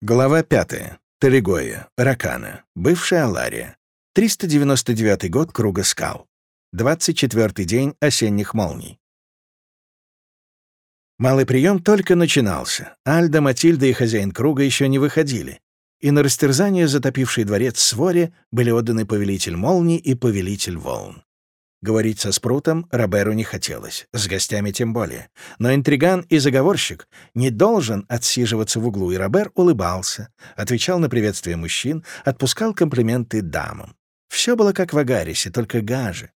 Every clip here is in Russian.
Глава 5. Талигоя, Ракана, бывшая Алария. 399 год Круга скал. 24 день осенних молний. Малый прием только начинался. Альда, Матильда и хозяин Круга еще не выходили. И на растерзание затопивший дворец Своре были отданы повелитель молний и повелитель волн. Говорить со Спрутом Роберу не хотелось, с гостями тем более. Но интриган и заговорщик не должен отсиживаться в углу, и Робер улыбался, отвечал на приветствия мужчин, отпускал комплименты дамам. Все было как в Агарисе, только гаже.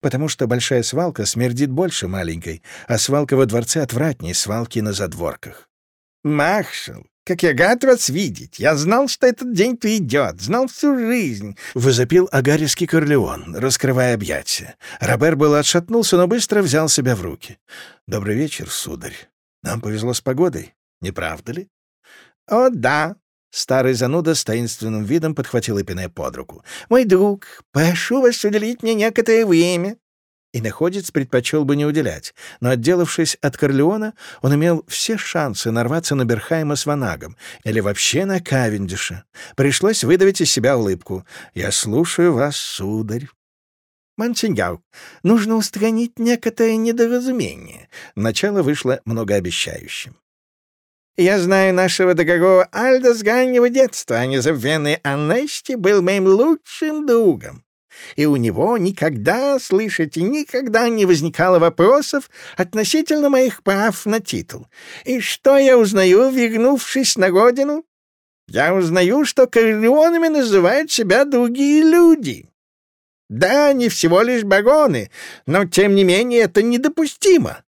Потому что большая свалка смердит больше маленькой, а свалка во дворце отвратнее свалки на задворках. «Маршал, как я рад вас видеть! Я знал, что этот день придет, знал всю жизнь!» — возопил агарийский Корлеон, раскрывая объятия. Робер был отшатнулся, но быстро взял себя в руки. «Добрый вечер, сударь. Нам повезло с погодой, не правда ли?» «О, да!» Старый зануда с таинственным видом подхватил Эпине под руку. «Мой друг, прошу вас уделить мне некоторое время и находец предпочел бы не уделять, но, отделавшись от Корлеона, он имел все шансы нарваться на Берхайма с Ванагом или вообще на Кавендиша. Пришлось выдавить из себя улыбку. «Я слушаю вас, сударь». «Монсеньор, нужно устранить некоторое недоразумение». Начало вышло многообещающим. «Я знаю нашего дорогого Альда с раннего детства, а незабвенный Аннести был моим лучшим другом и у него никогда, слышите, никогда не возникало вопросов относительно моих прав на титул. И что я узнаю, вернувшись на родину? Я узнаю, что корлеонами называют себя другие люди. Да, не всего лишь бароны, но, тем не менее, это недопустимо.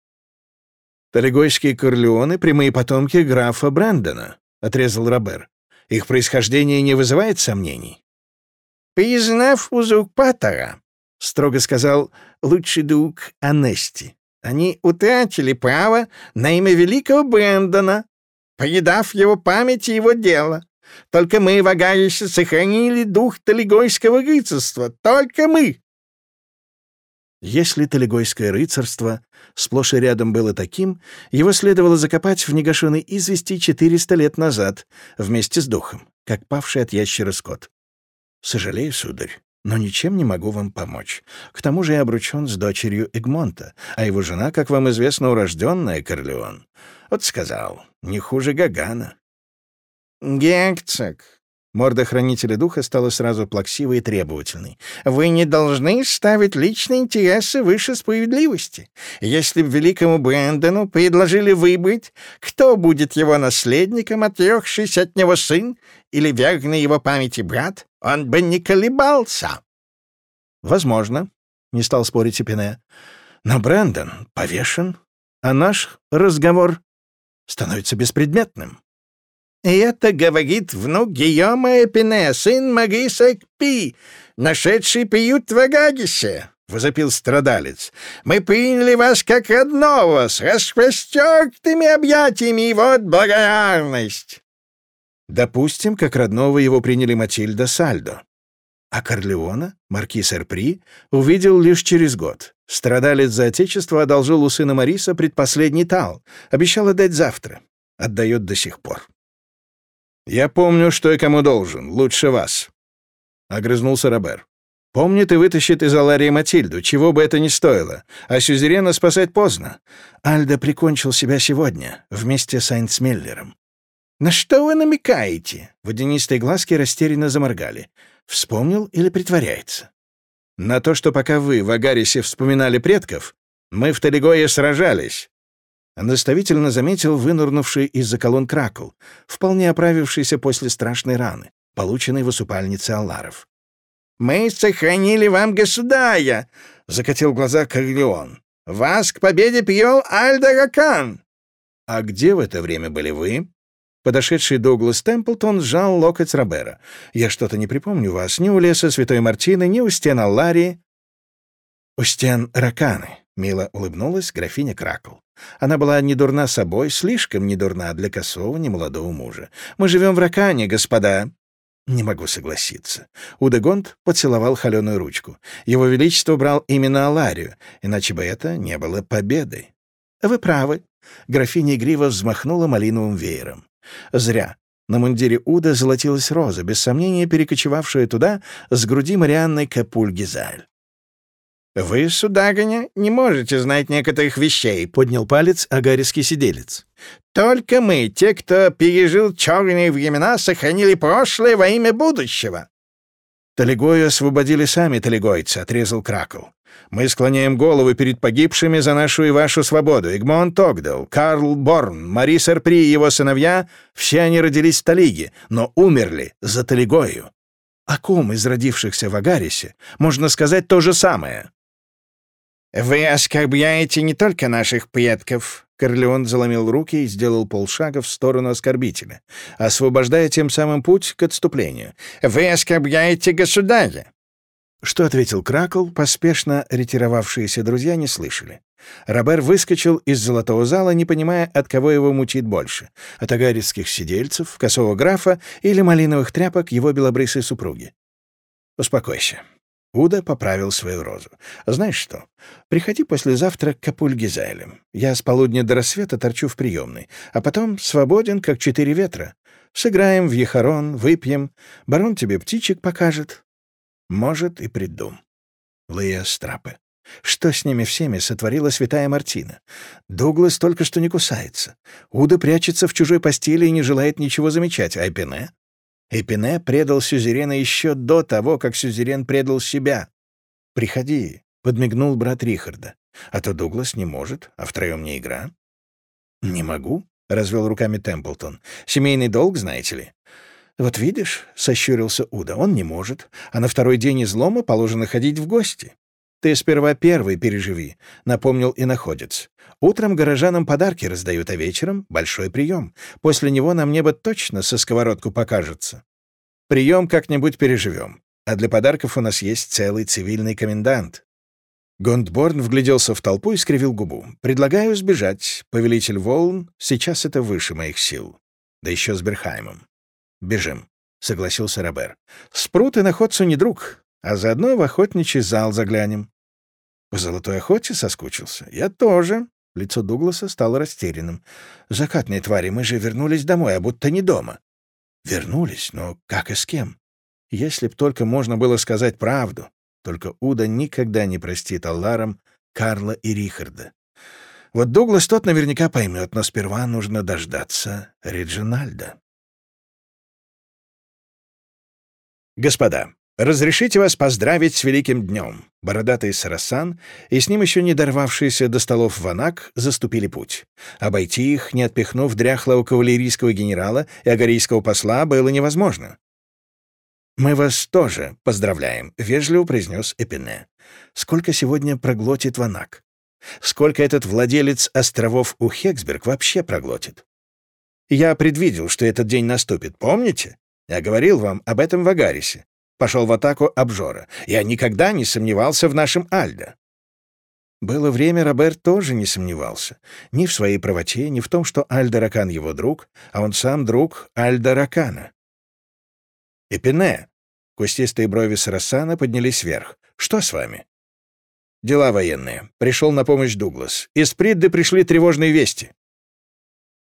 «Талигойские корлеоны — прямые потомки графа Брэндона», — отрезал Робер. «Их происхождение не вызывает сомнений?» Признав узурпатора, — строго сказал лучший друг Анести, — они утратили право на имя великого Брэндона, предав его памяти его дело. Только мы в Агарисе сохранили дух талигойского рыцарства. Только мы!» Если талигойское рыцарство сплошь и рядом было таким, его следовало закопать в негашенной извести 400 лет назад вместе с духом, как павший от ящера скот. «Сожалею, сударь, но ничем не могу вам помочь. К тому же я обручен с дочерью Эгмонта, а его жена, как вам известно, урожденная Корлеон. Вот сказал, не хуже Гагана». «Герцог», Морда хранителя духа стала сразу плаксивой и требовательной. «Вы не должны ставить личные интересы выше справедливости. Если бы великому Брэндону предложили выбрать, кто будет его наследником, отрекшись от него сын или верный его памяти брат, он бы не колебался». «Возможно», — не стал спорить Эпине. «Но Брэндон повешен, а наш разговор становится беспредметным». И это говорит внук Гийома Эпине, сын Мариса Экпи, нашедший приют в Агагисе, — возопил страдалец. Мы приняли вас как родного, с распростертыми объятиями, и вот благодарность. Допустим, как родного его приняли Матильда Сальдо. А Корлеона, маркиз Эрпри, увидел лишь через год. Страдалец за отечество одолжил у сына Мариса предпоследний тал, обещал отдать завтра. Отдает до сих пор. «Я помню, что и кому должен. Лучше вас», — огрызнулся Робер. «Помнит и вытащит из Аларии Матильду, чего бы это ни стоило. А Сюзерена спасать поздно. Альда прикончил себя сегодня, вместе с Айнцмеллером». «На что вы намекаете?» Водянистые глазки растерянно заморгали. «Вспомнил или притворяется?» «На то, что пока вы в Агарисе вспоминали предков, мы в Талигое сражались. Наставительно заметил вынурнувший из-за колонн Кракл, вполне оправившийся после страшной раны, полученной в усыпальнице Алларов. «Мы сохранили вам государя!» — закатил глаза Корлеон. «Вас к победе пьел Альда «А где в это время были вы?» Подошедший Дуглас Темплтон сжал локоть Робера. «Я что-то не припомню вас ни у леса Святой Мартины, ни у стен Алларии». «У стен Раканы», — мило улыбнулась графиня Кракл. Она была не дурна собой, слишком не дурна для косого немолодого мужа. Мы живем в Ракане, господа. Не могу согласиться. Удегонт поцеловал холеную ручку. Его Величество брал именно Аларию, иначе бы это не было победой. Вы правы. Графиня игриво взмахнула малиновым веером. Зря. На мундире Уда золотилась роза, без сомнения перекочевавшая туда с груди Марианны Капуль-Гизаль. «Вы, сударыня, не можете знать некоторых вещей», — поднял палец агарийский сиделец. «Только мы, те, кто пережил черные времена, сохранили прошлое во имя будущего». «Талигою освободили сами талигойцы», — отрезал Кракл. «Мы склоняем головы перед погибшими за нашу и вашу свободу. Игмон Тогдал, Карл Борн, Мари Серпри и его сыновья — все они родились в Талиге, но умерли за Талигою. О ком из родившихся в Агарисе можно сказать то же самое?» «Вы оскорбляете не только наших предков», — Корлеон заломил руки и сделал полшага в сторону оскорбителя, освобождая тем самым путь к отступлению. «Вы оскорбляете государя». Что ответил Кракл, поспешно ретировавшиеся друзья не слышали. Робер выскочил из золотого зала, не понимая, от кого его мучит больше — от агарицких сидельцев, косого графа или малиновых тряпок его белобрысой супруги. «Успокойся. Уда поправил свою розу. «Знаешь что? Приходи послезавтра к Капульгизайлем. Я с полудня до рассвета торчу в приемной, а потом свободен, как четыре ветра. Сыграем в Ехарон, выпьем. Барон тебе птичек покажет. Может, и приду». Лея Страпе. Что с ними всеми сотворила святая Мартина? Дуглас только что не кусается. Уда прячется в чужой постели и не желает ничего замечать. А? Эпине предал Сюзерена еще до того, как Сюзерен предал себя. «Приходи», — подмигнул брат Рихарда. «А то Дуглас не может, а втроем не игра». «Не могу», — развел руками Темплтон. «Семейный долг, знаете ли». «Вот видишь», — сощурился Уда, — «он не может, а на второй день излома положено ходить в гости». «Ты сперва первый переживи», — напомнил и находец. «Утром горожанам подарки раздают, а вечером — большой прием. После него нам небо точно со сковородку покажется. Прием как-нибудь переживем. А для подарков у нас есть целый цивильный комендант». Гондборн вгляделся в толпу и скривил губу. «Предлагаю сбежать. Повелитель волн, сейчас это выше моих сил. Да еще с Берхаймом. Бежим», — согласился Робер. «Спрут и находцу не друг, а заодно в охотничий зал заглянем. По золотой охоте соскучился? Я тоже. Лицо Дугласа стало растерянным. Закатные твари, мы же вернулись домой, а будто не дома. Вернулись, но как и с кем? Если б только можно было сказать правду. Только Уда никогда не простит Алларам Карла и Рихарда. Вот Дуглас тот наверняка поймет, но сперва нужно дождаться Реджинальда. Господа, «Разрешите вас поздравить с великим днем!» Бородатый Сарасан и с ним еще не дорвавшиеся до столов Ванак заступили путь. Обойти их, не отпихнув дряхлого кавалерийского генерала и агарийского посла, было невозможно. «Мы вас тоже поздравляем», — вежливо произнес Эпине. «Сколько сегодня проглотит Ванак? Сколько этот владелец островов у Хексберг вообще проглотит? Я предвидел, что этот день наступит, помните? Я говорил вам об этом в Агарисе пошел в атаку обжора. Я никогда не сомневался в нашем Альдо. Было время, Роберт тоже не сомневался. Ни в своей правоте, ни в том, что Альдо Ракан его друг, а он сам друг Альдо Ракана. «Эпине!» — кустистые брови Сарасана поднялись вверх. «Что с вами?» «Дела военные. Пришел на помощь Дуглас. Из Придды пришли тревожные вести.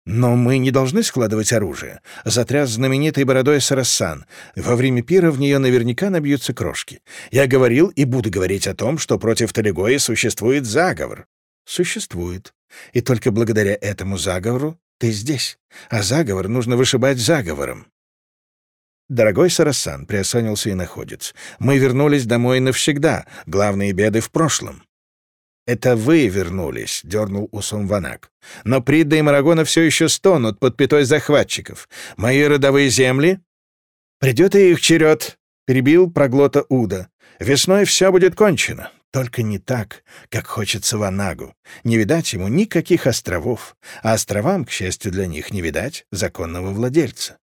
«Но мы не должны складывать оружие», — затряс знаменитой бородой Сарасан. «Во время пира в нее наверняка набьются крошки. Я говорил и буду говорить о том, что против Талигои существует заговор». «Существует. И только благодаря этому заговору ты здесь. А заговор нужно вышибать заговором». «Дорогой Сарасан», — приосанился и находец, — «мы вернулись домой навсегда. Главные беды в прошлом. «Это вы вернулись», — дернул усом Ванак. «Но Придда и Марагона все еще стонут под пятой захватчиков. Мои родовые земли...» «Придет и их черед», — перебил проглота Уда. «Весной все будет кончено. Только не так, как хочется Ванагу. Не видать ему никаких островов, а островам, к счастью для них, не видать законного владельца.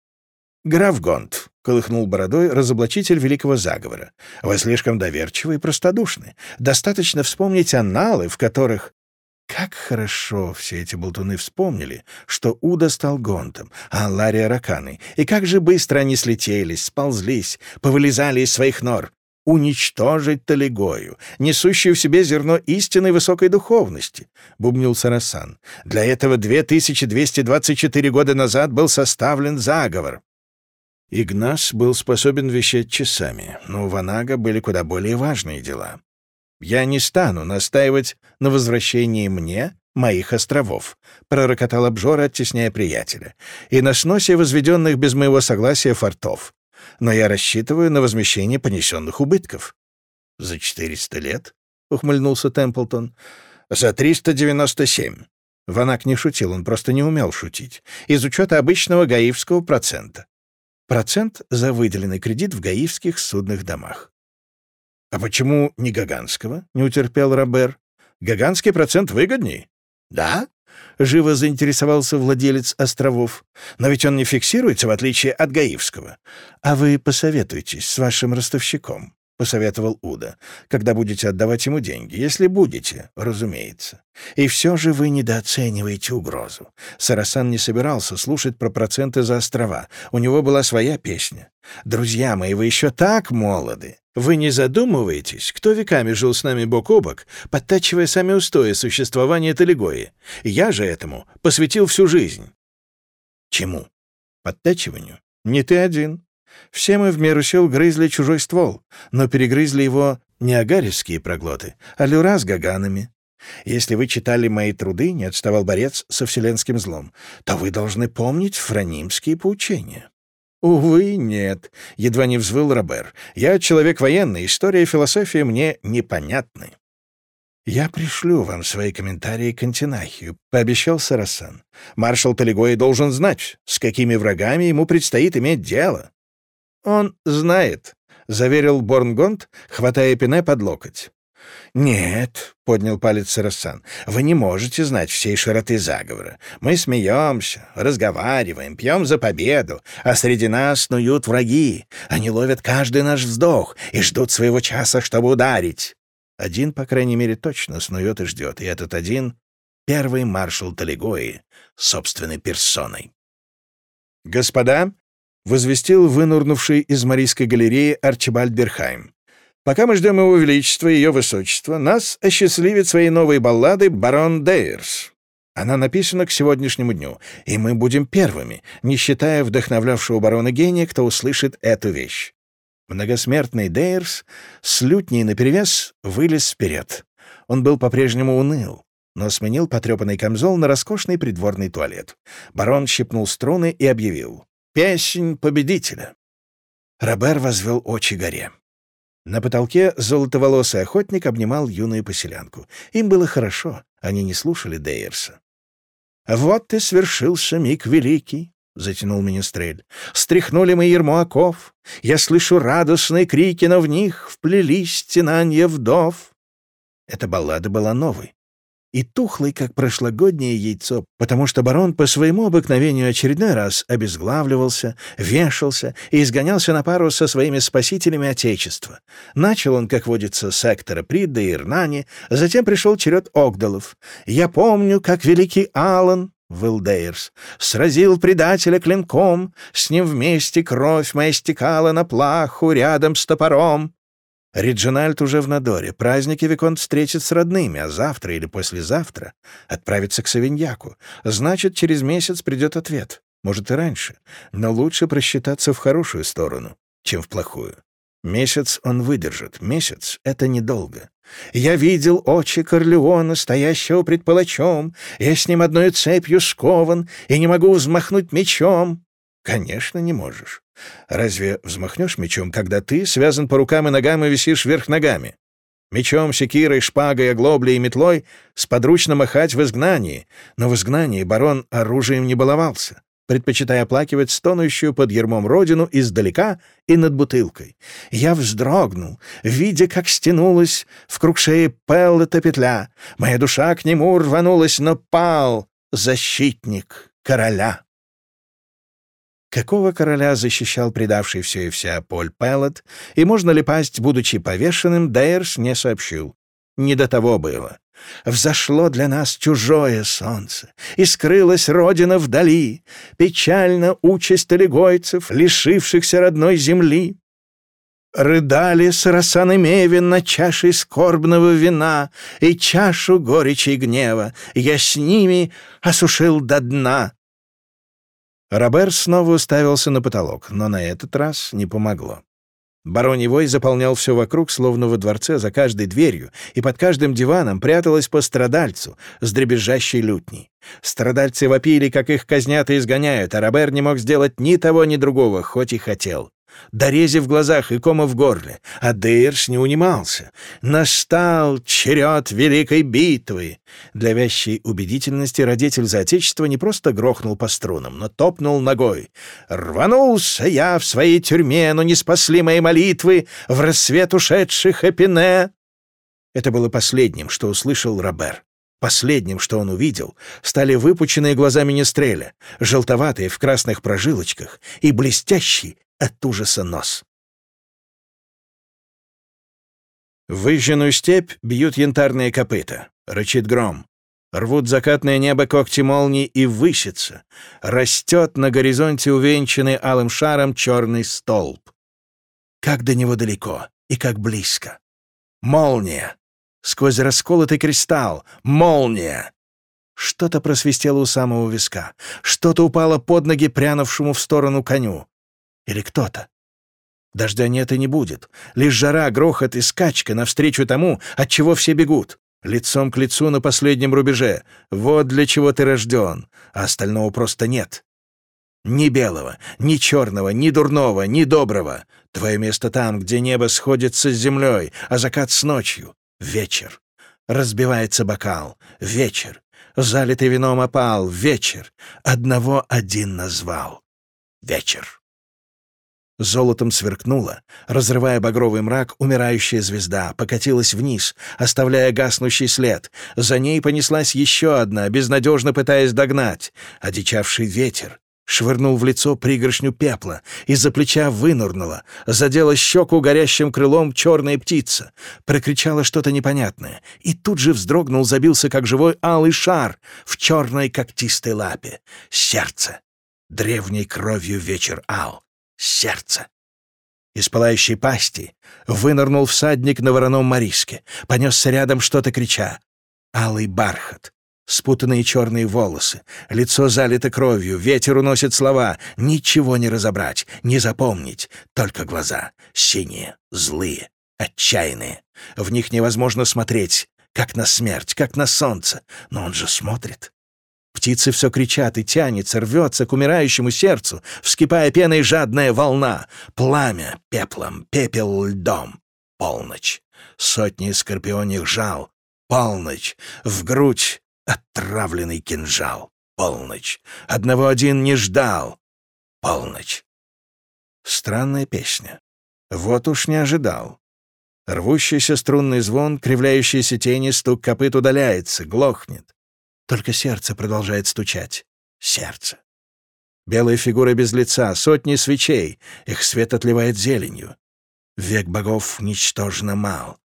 «Граф Гонт», — колыхнул бородой разоблачитель великого заговора, — «вы слишком доверчивы и простодушны. Достаточно вспомнить анналы, в которых...» Как хорошо все эти болтуны вспомнили, что Уда стал Гонтом, а Лария — Раканой, и как же быстро они слетелись, сползлись, повылезали из своих нор. «Уничтожить Талигою, несущую в себе зерно истинной высокой духовности», — бубнил Сарасан. «Для этого 2224 года назад был составлен заговор». Игнас был способен вещать часами, но у Ванага были куда более важные дела. «Я не стану настаивать на возвращении мне моих островов», — пророкотал обжор, оттесняя приятеля, «и на сносе возведенных без моего согласия фортов. Но я рассчитываю на возмещение понесенных убытков». «За 400 лет?» — ухмыльнулся Темплтон. «За 397». Ванак не шутил, он просто не умел шутить. Из учета обычного гаивского процента. Процент за выделенный кредит в гаивских судных домах. «А почему не Гаганского?» — не утерпел Робер. «Гаганский процент выгодней». «Да?» — живо заинтересовался владелец островов. «Но ведь он не фиксируется, в отличие от Гаивского. А вы посоветуйтесь с вашим ростовщиком посоветовал Уда, когда будете отдавать ему деньги. Если будете, разумеется. И все же вы недооцениваете угрозу. Сарасан не собирался слушать про проценты за острова. У него была своя песня. Друзья мои, вы еще так молоды. Вы не задумываетесь, кто веками жил с нами бок о бок, подтачивая сами устои существования Талигои. Я же этому посвятил всю жизнь. Чему? Подтачиванию? Не ты один. Все мы в меру сил грызли чужой ствол, но перегрызли его не агаревские проглоты, а люра с гаганами. Если вы читали мои труды, не отставал борец со вселенским злом, то вы должны помнить франимские поучения. «Увы, нет», — едва не взвыл Робер. «Я человек военный, история и философия мне непонятны». «Я пришлю вам свои комментарии к Антинахию», — пообещал Сарасан. «Маршал Талигой должен знать, с какими врагами ему предстоит иметь дело. «Он знает», — заверил Борнгонд, хватая Пине под локоть. «Нет», — поднял палец Сарасан, — «вы не можете знать всей широты заговора. Мы смеемся, разговариваем, пьем за победу, а среди нас снуют враги. Они ловят каждый наш вздох и ждут своего часа, чтобы ударить. Один, по крайней мере, точно снует и ждет, и этот один — первый маршал Талигои собственной персоной. «Господа, возвестил вынурнувший из Марийской галереи Арчибальд Берхайм. «Пока мы ждем его величества и ее высочества, нас осчастливит своей новой балладой барон Дейерс. Она написана к сегодняшнему дню, и мы будем первыми, не считая вдохновлявшего барона гения, кто услышит эту вещь». Многосмертный Дейерс с лютней наперевес вылез вперед. Он был по-прежнему уныл, но сменил потрепанный камзол на роскошный придворный туалет. Барон щипнул струны и объявил. Песнь победителя. Робер возвел очи горе. На потолке золотоволосый охотник обнимал юную поселянку. Им было хорошо, они не слушали Дейерса. «Вот и свершился миг великий», — затянул Министрель. «Стряхнули мы ермо оков. Я слышу радостные крики, но в них вплелись стенанья вдов». Эта баллада была новой и тухлый, как прошлогоднее яйцо, потому что барон по своему обыкновению очередной раз обезглавливался, вешался и изгонялся на пару со своими спасителями Отечества. Начал он, как водится, с Эктора Придда и Ирнани, затем пришел черед Огдалов. «Я помню, как великий Аллан, Вилдейрс, сразил предателя клинком, с ним вместе кровь моя стекала на плаху рядом с топором. Риджинальд уже в Надоре. Праздники Виконт встретит с родными, а завтра или послезавтра отправится к Савиньяку. Значит, через месяц придет ответ. Может, и раньше. Но лучше просчитаться в хорошую сторону, чем в плохую. Месяц он выдержит. Месяц — это недолго. Я видел очи Корлеона, стоящего пред палачом. Я с ним одной цепью скован и не могу взмахнуть мечом. Конечно, не можешь. Разве взмахнешь мечом, когда ты связан по рукам и ногам и висишь вверх ногами? Мечом, секирой, шпагой, оглоблей и метлой сподручно махать в изгнании, но в изгнании барон оружием не баловался, предпочитая оплакивать стонущую под ермом родину издалека и над бутылкой. Я вздрогнул, видя, как стянулась в круг шеи Пеллета петля. Моя душа к нему рванулась, но пал защитник короля. Какого короля защищал предавший все и вся Поль Пеллот, и можно ли пасть, будучи повешенным, Дейрс не сообщил. Не до того было. Взошло для нас чужое солнце, и скрылась родина вдали, печально участь олигойцев, лишившихся родной земли. Рыдали сарасан и Мевин на чаше скорбного вина, и чашу горечи и гнева я с ними осушил до дна. Робер снова уставился на потолок, но на этот раз не помогло. Бароний вой заполнял все вокруг, словно во дворце за каждой дверью, и под каждым диваном пряталась по страдальцу с дребезжащей лютней. Страдальцы вопили, как их казнят и изгоняют, а Робер не мог сделать ни того, ни другого, хоть и хотел дорези в глазах и кома в горле, а Дейрш не унимался. Настал черед великой битвы. Для вящей убедительности родитель за отечество не просто грохнул по струнам, но топнул ногой. «Рванулся я в своей тюрьме, но не спасли мои молитвы в рассвет ушедших Эпине». Это было последним, что услышал Робер. Последним, что он увидел, стали выпученные глаза Министреля, желтоватые в красных прожилочках и блестящий от ужаса нос. Выжженную степь бьют янтарные копыта, рычит гром. Рвут закатное небо когти молний и высится. Растет на горизонте увенчанный алым шаром черный столб. Как до него далеко и как близко. Молния! Сквозь расколотый кристалл. Молния! Что-то просвистело у самого виска. Что-то упало под ноги прянувшему в сторону коню. Или кто-то. Дождя нет и не будет. Лишь жара, грохот и скачка навстречу тому, от чего все бегут. Лицом к лицу на последнем рубеже. Вот для чего ты рожден, а остального просто нет. Ни белого, ни черного, ни дурного, ни доброго. Твое место там, где небо сходится с землей, а закат с ночью. Вечер. Разбивается бокал. Вечер. Залитый вином опал. Вечер. Одного один назвал. Вечер. Золотом сверкнула, разрывая багровый мрак, умирающая звезда покатилась вниз, оставляя гаснущий след. За ней понеслась еще одна, безнадежно пытаясь догнать. Одичавший ветер швырнул в лицо пригоршню пепла, из-за плеча вынурнула, задела щеку горящим крылом черная птица, прокричала что-то непонятное, и тут же вздрогнул, забился, как живой алый шар в черной когтистой лапе. Сердце. Древней кровью вечер ал сердце. Из пылающей пасти вынырнул всадник на вороном мориске, понесся рядом что-то крича. Алый бархат, спутанные черные волосы, лицо залито кровью, ветер уносит слова, ничего не разобрать, не запомнить, только глаза, синие, злые, отчаянные. В них невозможно смотреть, как на смерть, как на солнце, но он же смотрит. Птицы все кричат и тянется, рвется к умирающему сердцу, вскипая пеной жадная волна. Пламя пеплом, пепел льдом. Полночь. Сотни скорпионих жал. Полночь. В грудь отравленный кинжал. Полночь. Одного один не ждал. Полночь. Странная песня. Вот уж не ожидал. Рвущийся струнный звон, кривляющиеся тени, стук копыт удаляется, глохнет. Только сердце продолжает стучать. Сердце. Белая фигура без лица, сотни свечей, их свет отливает зеленью. Век богов ничтожно мал.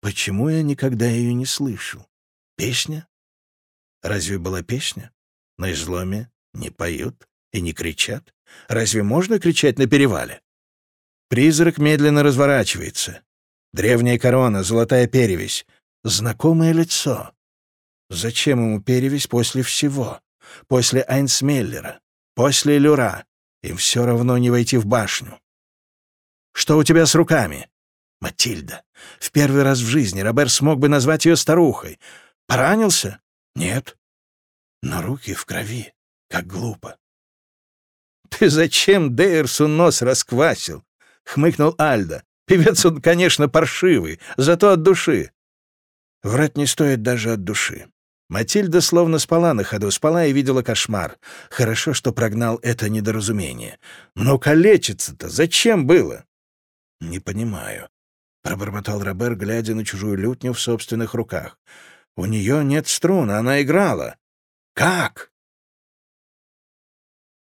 Почему я никогда ее не слышу? Песня? Разве была песня? На изломе не поют и не кричат. Разве можно кричать на перевале? Призрак медленно разворачивается. Древняя корона, золотая перевесь. Знакомое лицо. Зачем ему перевесь после всего? После Айнсмеллера? После Люра? Им все равно не войти в башню. Что у тебя с руками? Матильда. В первый раз в жизни Робер смог бы назвать ее старухой. Поранился? Нет. Но руки в крови. Как глупо. «Ты зачем Дейерсу нос расквасил?» — хмыкнул Альда. «Певец он, конечно, паршивый, зато от души». Врать не стоит даже от души. Матильда словно спала на ходу, спала и видела кошмар. Хорошо, что прогнал это недоразумение. Но калечиться-то зачем было? — Не понимаю, — пробормотал Робер, глядя на чужую лютню в собственных руках. — У нее нет струн, она играла. — Как?